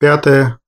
Пятое.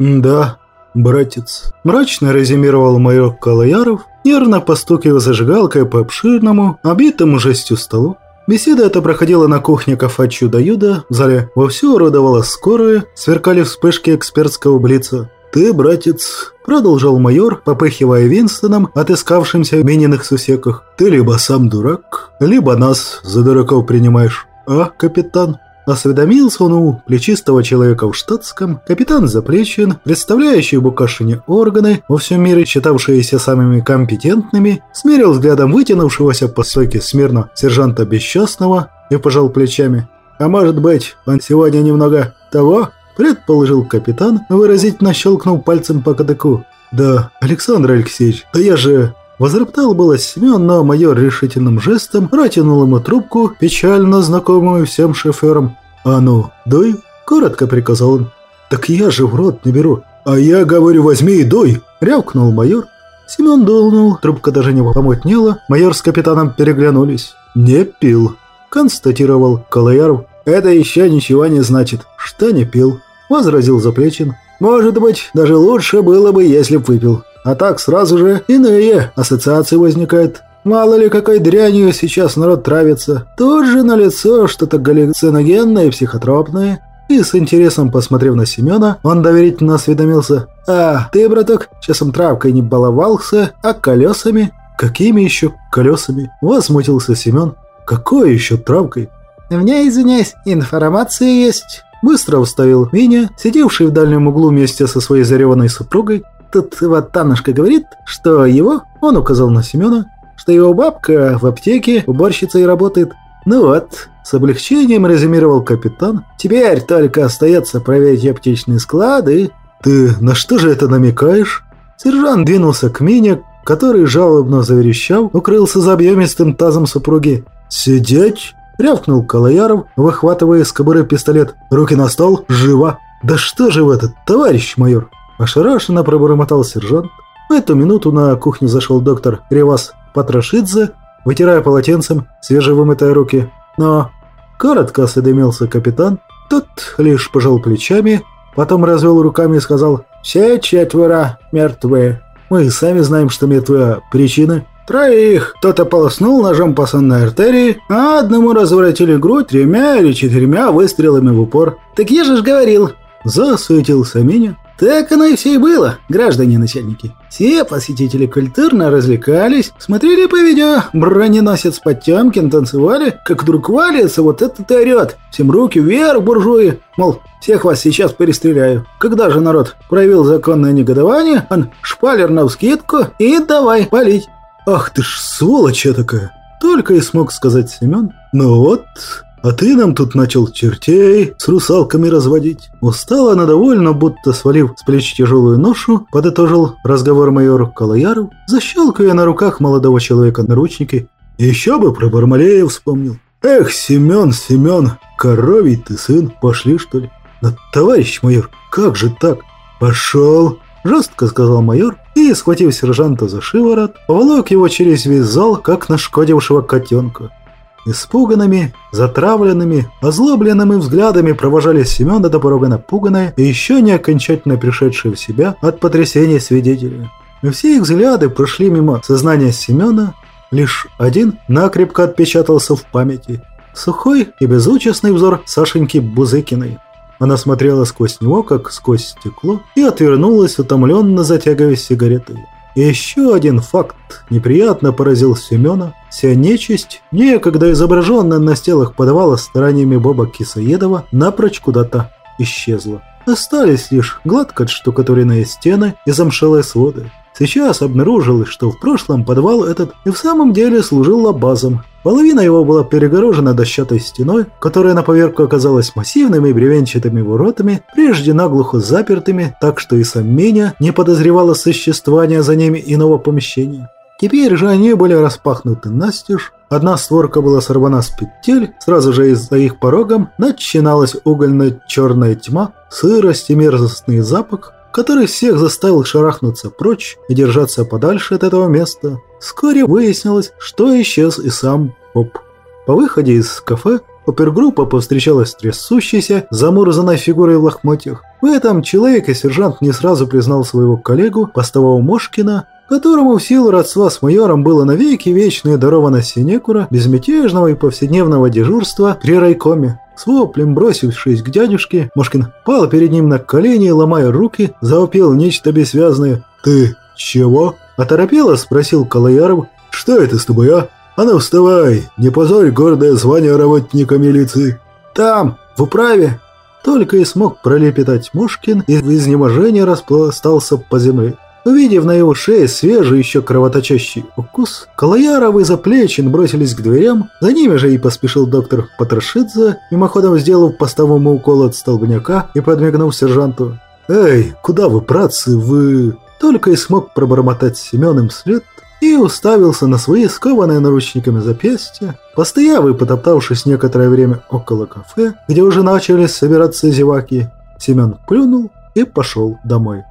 «Да, братец», – мрачно резюмировал майор Калаяров, нервно постукивая зажигалкой по обширному, обитому жестью столу. Беседа эта проходила на кухне кафе «Чудо-Юдо», в зале вовсю уродовала скорая, сверкали вспышки экспертского блица. «Ты, братец», – продолжал майор, попыхивая Винстоном, отыскавшимся в мининых сусеках, – «ты либо сам дурак, либо нас за дураков принимаешь. А, капитан?» Осведомился он у плечистого человека в штатском, капитан Заплечин, представляющий Букашине органы, во всем мире считавшиеся самыми компетентными, смерил взглядом вытянувшегося по стойке смирно сержанта Бесчастного и пожал плечами. «А может быть, он сегодня немного того?» – предположил капитан, выразительно щелкнул пальцем по кадыку. «Да, Александр Алексеевич, да я же Возроптал было Семен, но майор решительным жестом протянул ему трубку, печально знакомую всем шоферам. «А ну, дуй!» – коротко приказал он. «Так я же в рот не беру!» «А я говорю, возьми и дуй!» – рявкнул майор. Семен дулнул, трубка даже не помутнела, майор с капитаном переглянулись. «Не пил», – констатировал Калаяров. «Это еще ничего не значит, что не пил», – возразил Заплечин. «Может быть, даже лучше было бы, если б выпил. А так сразу же иные ассоциации возникают. Мало ли какой дрянью сейчас народ травится. Тут же на лицо что-то галлюциногенное и психотропное. И с интересом посмотрев на Семена, он доверительно осведомился. «А, ты, браток, часом травкой не баловался, а колесами?» «Какими еще колесами?» – возмутился Семен. «Какой еще травкой?» «У меня, извиняюсь, информация есть». Быстро вставил Миня, сидевший в дальнем углу вместе со своей зареванной супругой, Тут вот Танушка говорит, что его, он указал на Семена, что его бабка в аптеке уборщицей работает. Ну вот, с облегчением резюмировал капитан. Теперь только остается проверить аптечные склады. Ты на что же это намекаешь? Сержант двинулся к Мине, который, жалобно заверещал, укрылся за объемистым тазом супруги. «Сидеть?» – рявкнул Калаяров, выхватывая из кобуры пистолет. «Руки на стол! Живо!» «Да что же в этот, товарищ майор?» Ошарашенно пробормотал сержант. В эту минуту на кухню зашел доктор Ревас Патрашидзе, вытирая полотенцем свежевымытые руки. Но коротко осведомился капитан. Тот лишь пожал плечами, потом развел руками и сказал «Все четверо мертвые. Мы сами знаем, что мертвые. Причины Троих кто-то полоснул ножом по сонной артерии, а одному разворотили грудь тремя или четырьмя выстрелами в упор. «Так я же ж говорил!» Засуетился Миня. Так оно и все и было, граждане начальники. Все посетители культурно развлекались, смотрели по видео, броненосец Потемкин танцевали, как вдруг валится вот этот орет. Всем руки вверх, буржуи. Мол, всех вас сейчас перестреляю. Когда же народ проявил законное негодование, он шпалер на вскидку и давай палить. Ах ты ж сволочь такая. Только и смог сказать Семен. Ну вот, а ты нам тут начал чертей с русалками разводить. Устала она довольно, будто свалив с плеч тяжелую ношу, подытожил разговор майор Калаяров, защелкая на руках молодого человека наручники. Еще бы про Бармалея вспомнил. Эх, Семен, Семен, коровий ты сын, пошли что ли? Да, товарищ майор, как же так? Пошел, жестко сказал майор и, схватив сержанта за шиворот, поволок его через весь зал, как нашкодившего котенка. Испуганными, затравленными, озлобленными взглядами провожали Семена до порога напуганные и еще не окончательно пришедшие в себя от потрясения свидетеля. И все их взгляды прошли мимо сознания Семена, лишь один накрепко отпечатался в памяти. Сухой и безучастный взор Сашеньки Бузыкиной. Она смотрела сквозь него, как сквозь стекло, и отвернулась, утомленно затягиваясь сигаретой. Еще один факт неприятно поразил Семена. Вся нечисть, некогда изображенная на стелах подавала стараниями Боба Кисоедова, напрочь куда-то исчезла. Остались лишь гладко отштукатуренные стены и замшелые своды. Сейчас обнаружилось, что в прошлом подвал этот и в самом деле служил лабазом. Половина его была перегорожена дощатой стеной, которая на поверку оказалась массивными бревенчатыми воротами, прежде наглухо запертыми, так что и сам Меня не подозревала существования за ними иного помещения. Теперь же они были распахнуты настежь, Одна створка была сорвана с петель, сразу же из-за их порогом начиналась угольно-черная тьма, сырость и мерзостный запах, который всех заставил шарахнуться прочь и держаться подальше от этого места. Вскоре выяснилось, что исчез и сам Поп. По выходе из кафе опергруппа повстречалась с трясущейся, замурзанной фигурой в лохмотьях. В этом человек и сержант не сразу признал своего коллегу, постового Мошкина, которому в силу родства с майором было навеки вечное даровано синекура безмятежного и повседневного дежурства при райкоме. С воплем бросившись к дядюшке, Мошкин пал перед ним на колени ломая руки, завопил нечто бессвязное. «Ты чего?» Оторопело спросил Калаяров. «Что это с тобой, а? А ну вставай, не позорь гордое звание работника милиции!» «Там, в управе!» Только и смог пролепетать Мушкин и в изнеможении распластался по земле. Увидев на его шее свежий еще кровоточащий укус, Калаяров и Заплечин бросились к дверям, за ними же и поспешил доктор Патрошидзе, мимоходом сделав постовому укол от столбняка и подмигнув сержанту. «Эй, куда вы, братцы, вы...» Только и смог пробормотать Семен им вслед и уставился на свои скованные наручниками запястья, постояв и потоптавшись некоторое время около кафе, где уже начали собираться зеваки, Семен плюнул и пошел домой.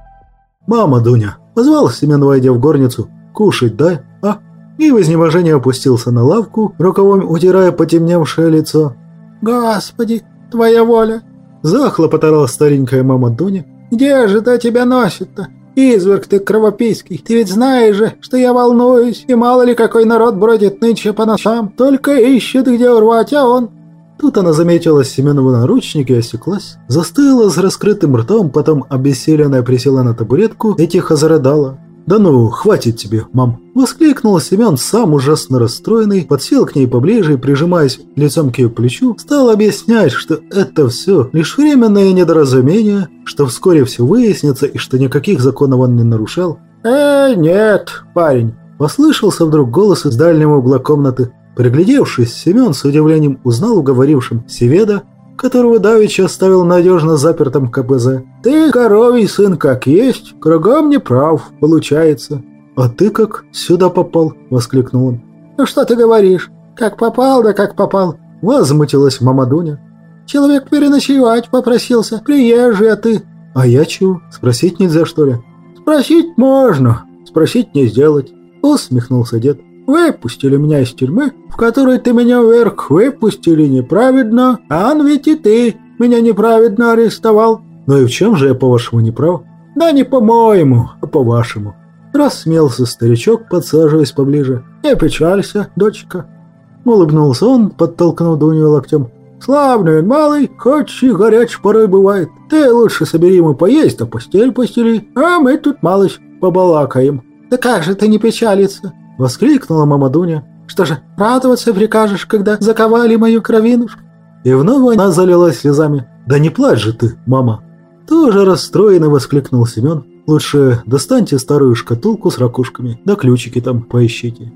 «Мама, Дуня!» – позвал Семен, войдя в горницу. «Кушать дай, а?» И в изнеможении опустился на лавку, рукавом утирая потемневшее лицо. «Господи, твоя воля!» – захлопотала старенькая мама Дуня. «Где же это тебя носит-то? Изверг ты кровопийский, ты ведь знаешь же, что я волнуюсь, и мало ли какой народ бродит нынче по ночам, только ищет, где урвать, а он Тут она заметила Семенову наручник и осеклась. Застыла с раскрытым ртом, потом обессиленная присела на табуретку и тихо зарыдала. «Да ну, хватит тебе, мам!» Воскликнул Семен, сам ужасно расстроенный, подсел к ней поближе и, прижимаясь лицом к ее плечу, стал объяснять, что это все лишь временное недоразумение, что вскоре все выяснится и что никаких законов он не нарушал. «Э, нет, парень!» Послышался вдруг голос из дальнего угла комнаты. Приглядевшись, Семен с удивлением узнал уговорившим Севеда, которого Давич оставил надежно запертым КПЗ. «Ты, коровий сын, как есть, кругом не прав, получается». «А ты как сюда попал?» – воскликнул он. «Ну что ты говоришь? Как попал, да как попал?» – возмутилась Мамадуня. «Человек переночевать попросился, приезжий, а ты...» «А я чего? Спросить нельзя, что ли?» «Спросить можно, спросить не сделать», – усмехнулся дед. Выпустили меня из тюрьмы, в которой ты меня вверх выпустили неправедно, а он ведь и ты меня неправедно арестовал. Ну и в чем же я, по-вашему, не прав? Да не по-моему, а по-вашему. Рассмелся старичок, подсаживаясь поближе. Не печалься, дочка. Улыбнулся он, подтолкнув Дуню локтем. Славный он малый, хоть и горяч порой бывает. Ты лучше собери ему поесть, да постель постели, а мы тут малость побалакаем. Да как же ты не печалиться? Воскликнула мама Дуня. «Что же, радоваться прикажешь, когда заковали мою кровинушку?» И вновь она залилась слезами. «Да не плачь же ты, мама!» Тоже расстроенно воскликнул Семен. «Лучше достаньте старую шкатулку с ракушками, да ключики там поищите».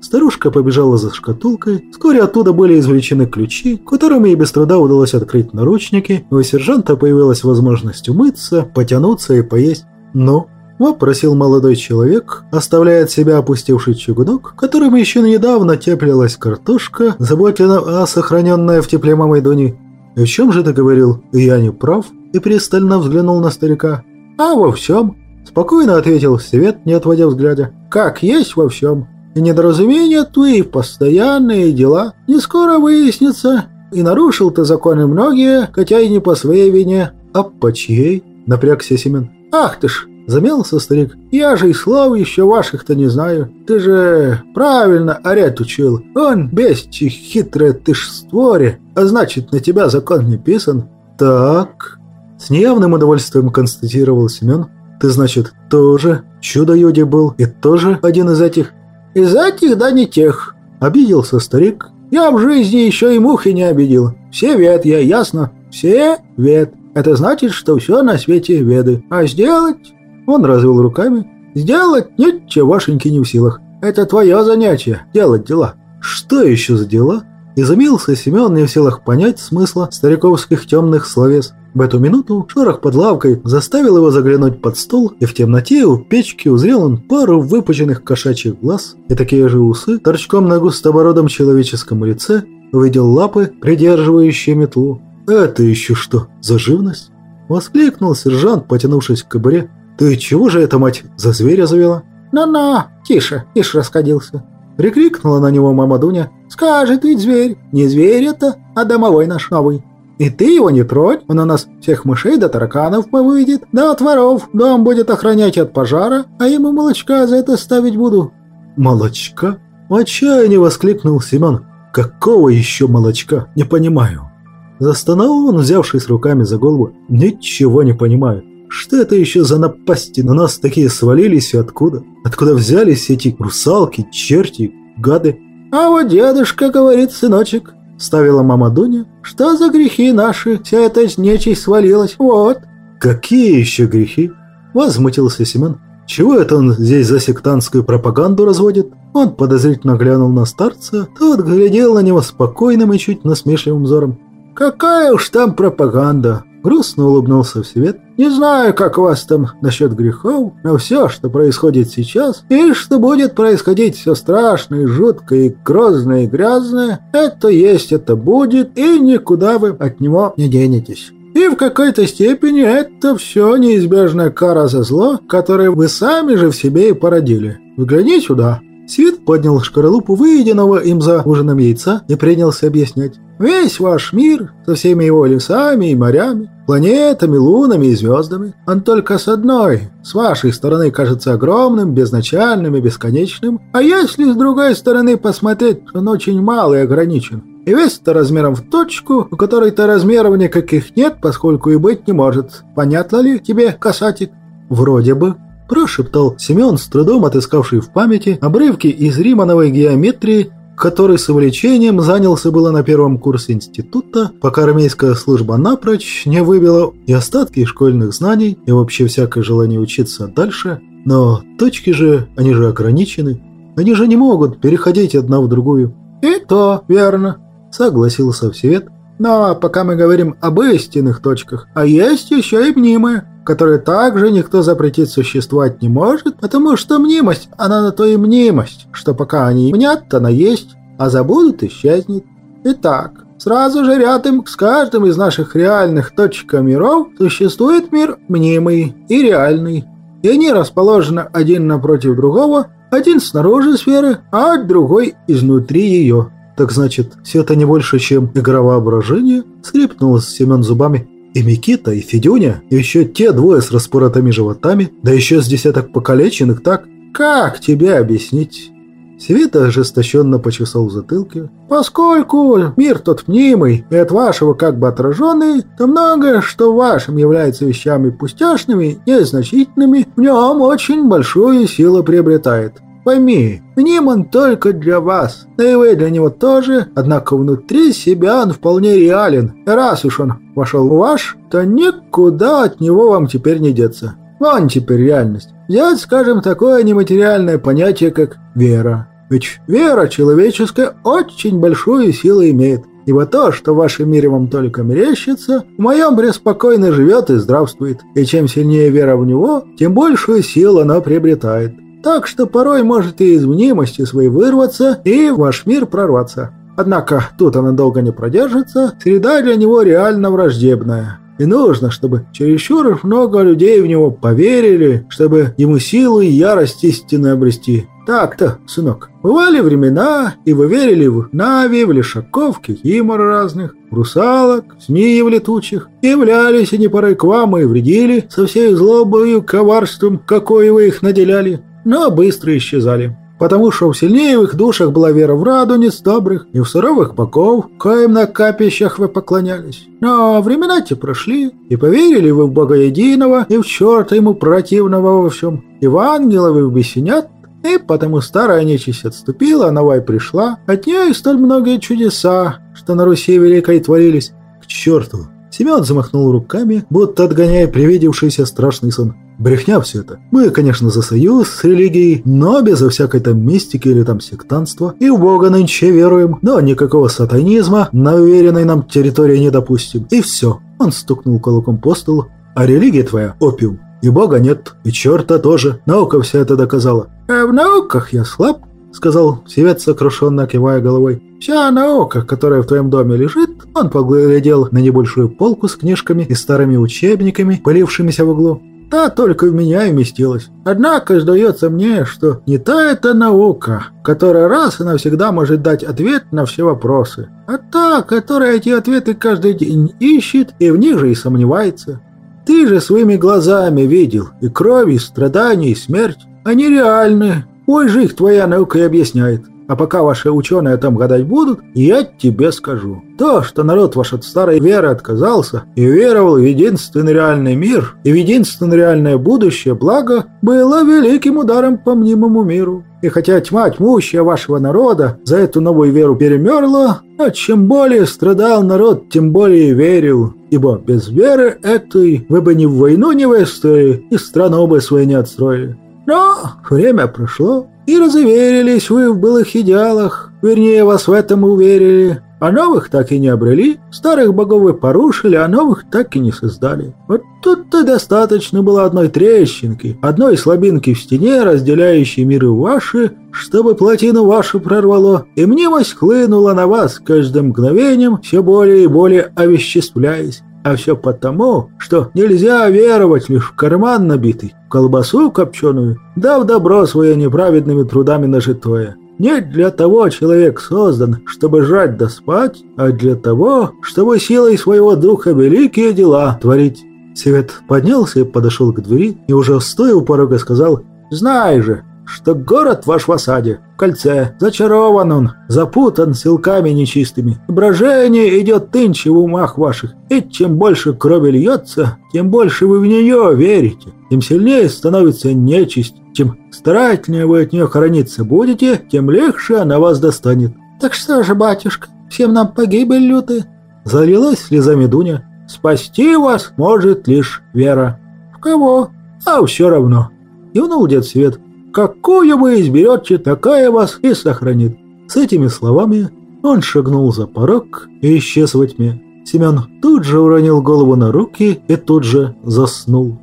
Старушка побежала за шкатулкой. Вскоре оттуда были извлечены ключи, которыми и без труда удалось открыть наручники. У сержанта появилась возможность умыться, потянуться и поесть. «Ну, Вопросил молодой человек, оставляя от себя опустевший чугунок, которым еще недавно теплилась картошка, заботливо а сохраненная в тепле мамой Дони. «И в чем же ты говорил? Я не прав?» И пристально взглянул на старика. «А во всем?» Спокойно ответил Свет, не отводя взгляда. «Как есть во всем. И недоразумения твои, постоянные дела, не скоро выяснится. И нарушил ты законы многие, хотя и не по своей вине». «А по чьей?» – напрягся Семен. «Ах ты ж, Замялся старик. «Я же и слов еще ваших-то не знаю. Ты же правильно орет учил. Он бести хитрое ты ж створе, а значит, на тебя закон не писан». «Так...» С неявным удовольствием констатировал Семен. «Ты, значит, тоже чудо-юди был и тоже один из этих?» «Из этих, да не тех», — обиделся старик. «Я в жизни еще и мухи не обидел. Все вет я, ясно? Все вет. Это значит, что все на свете веды. А сделать он развел руками. «Сделать ничегошеньки не в силах. Это твое занятие – делать дела». «Что еще за дела?» Изумился Семен не в силах понять смысла стариковских темных словес. В эту минуту шорох под лавкой заставил его заглянуть под стол, и в темноте у печки узрел он пару выпученных кошачьих глаз и такие же усы торчком на густобородом человеческом лице, увидел лапы, придерживающие метлу. «Это еще что, за живность?» Воскликнул сержант, потянувшись к кобуре. «Ты чего же это, мать, за зверя завела?» «На-на, тише, ишь раскодился!» Прикрикнула на него мама Дуня. «Скажет ведь зверь, не зверь это, а домовой наш новый!» И ты его не тронь, он у нас всех мышей до тараканов повыйдет, да от воров дом будет охранять от пожара, а ему молочка за это ставить буду». «Молочка?» В отчаянии воскликнул Семен. «Какого еще молочка? Не понимаю». Застонал он, взявшись руками за голову. «Ничего не понимаю. Что это еще за напасти на нас такие свалились и откуда? Откуда взялись эти русалки, черти, гады?» «А вот дедушка говорит, сыночек, — ставила мама Дуня. «Что за грехи наши? Вся эта нечисть свалилась. Вот». «Какие еще грехи?» — возмутился Семен. «Чего это он здесь за сектантскую пропаганду разводит?» Он подозрительно глянул на старца, тот глядел на него спокойным и чуть насмешливым взором. «Какая уж там пропаганда!» Грустно улыбнулся в свет. «Не знаю, как у вас там насчет грехов, но все, что происходит сейчас, и что будет происходить все страшное, жуткое, и грозное и грязное, это есть, это будет, и никуда вы от него не денетесь». И в какой-то степени это все неизбежная кара за зло, которое вы сами же в себе и породили. Взгляни сюда. Свет поднял шкаралупу выеденного им за ужином яйца и принялся объяснять. Весь ваш мир со всеми его лесами и морями, планетами, лунами и звездами, он только с одной, с вашей стороны кажется огромным, безначальным и бесконечным, а если с другой стороны посмотреть, он очень мал и ограничен. И весь-то размером в точку, у которой-то размеров никаких нет, поскольку и быть не может. Понятно ли тебе, касатик? Вроде бы. Прошептал Семен, с трудом отыскавший в памяти обрывки из римановой геометрии который с увлечением занялся было на первом курсе института, пока армейская служба напрочь не выбила и остатки школьных знаний, и вообще всякое желание учиться дальше. Но точки же, они же ограничены. Они же не могут переходить одна в другую. «И то верно», — согласился Всевет. «Но пока мы говорим об истинных точках, а есть еще и мнимые, которые также никто запретить существовать не может, потому что мнимость, она на то и мнимость, что пока они мнят, она есть, а забудут, исчезнет. Итак, сразу же рядом с каждым из наших реальных точек миров существует мир мнимый и реальный, и они расположены один напротив другого, один снаружи сферы, а другой изнутри ее. Так значит, все это не больше, чем игра воображения? Скрипнул Семен зубами. И Микита, и Федюня, и еще те двое с распоротыми животами, да еще с десяток покалеченных, так? Как тебе объяснить? Света ожесточенно почесал в затылке. «Поскольку мир тот мнимый и от вашего как бы отраженный, то многое, что вашим является вещами пустяшными, незначительными, в нем очень большую силу приобретает. Пойми, мним он только для вас, да и вы для него тоже, однако внутри себя он вполне реален. Раз уж он вошел в ваш, то никуда от него вам теперь не деться. Вон теперь реальность. Взять, скажем, такое нематериальное понятие, как вера. Ведь вера человеческая очень большую силу имеет. Ибо то, что в вашем мире вам только мерещится, в моем преспокойно живет и здравствует. И чем сильнее вера в него, тем большую силу она приобретает так что порой может и из мнимости своей вырваться и в ваш мир прорваться. Однако тут она долго не продержится, среда для него реально враждебная. И нужно, чтобы чересчур много людей в него поверили, чтобы ему силу и ярость истины обрести. Так-то, сынок, бывали времена, и вы верили в Нави, в Лешаков, Кикимор разных, в русалок, в змеев летучих, являлись они порой к вам и вредили со всей злобою, коварством, какое вы их наделяли но быстро исчезали. Потому что сильнее в их душах была вера в радуниц добрых и в суровых богов, коим на капищах вы поклонялись. Но времена те прошли, и поверили вы в Бога Единого, и в черта ему противного во всем, и в ангелов, и в бесенят, и потому старая нечисть отступила, новая пришла. От нее и столь многие чудеса, что на Руси великой творились. К черту! Семен замахнул руками, будто отгоняя привидевшийся страшный сон. Брехня все это. Мы, конечно, за союз с религией, но безо всякой там мистики или там сектанства. И в Бога нынче веруем, но никакого сатанизма на уверенной нам территории не допустим. И все. Он стукнул кулаком по столу. А религия твоя – опиум. И Бога нет, и черта тоже. Наука вся это доказала. А в науках я слаб, сказал Севец, сокрушенно кивая головой. «Вся наука, которая в твоем доме лежит...» Он поглядел на небольшую полку с книжками и старыми учебниками, полившимися в углу. Та только в меня и вместилась. Однако сдается мне, что не та это наука, которая раз и навсегда может дать ответ на все вопросы, а та, которая эти ответы каждый день ищет и в них же и сомневается. Ты же своими глазами видел и кровь, и страдания, и смерть. Они реальны. Ой же их твоя наука и объясняет. А пока ваши ученые там гадать будут, я тебе скажу. То, что народ ваш от старой веры отказался и веровал в единственный реальный мир и в единственное реальное будущее благо, было великим ударом по мнимому миру. И хотя тьма тьмущая вашего народа за эту новую веру перемерла, а чем более страдал народ, тем более верил. Ибо без веры этой вы бы ни в войну не выстояли, и страну бы свою не отстроили. Но время прошло, и разуверились вы в былых идеалах, вернее, вас в этом уверили. А новых так и не обрели, старых богов вы порушили, а новых так и не создали. Вот тут-то достаточно было одной трещинки, одной слабинки в стене, разделяющей миры ваши, чтобы плотину вашу прорвало, и мнимость хлынула на вас каждым мгновением, все более и более овеществляясь. А все потому, что нельзя веровать лишь в карман набитый, в колбасу копченую, да в добро свое неправедными трудами нажитое. Не для того человек создан, чтобы жрать да спать, а для того, чтобы силой своего духа великие дела творить. Свет поднялся и подошел к двери, и уже стоя у порога сказал «Знай же, что город ваш в осаде, в кольце, зачарован он, запутан силками нечистыми. Брожение идет тынче в умах ваших, и чем больше крови льется, тем больше вы в нее верите, тем сильнее становится нечисть, чем старательнее вы от нее хорониться будете, тем легче она вас достанет. Так что же, батюшка, всем нам погибель лютая? Залилась слезами Дуня. Спасти вас может лишь вера. В кого? А все равно. Кивнул дед Свет. Какую вы изберете, такая вас и сохранит. С этими словами он шагнул за порог и исчез во тьме. Семен тут же уронил голову на руки и тут же заснул.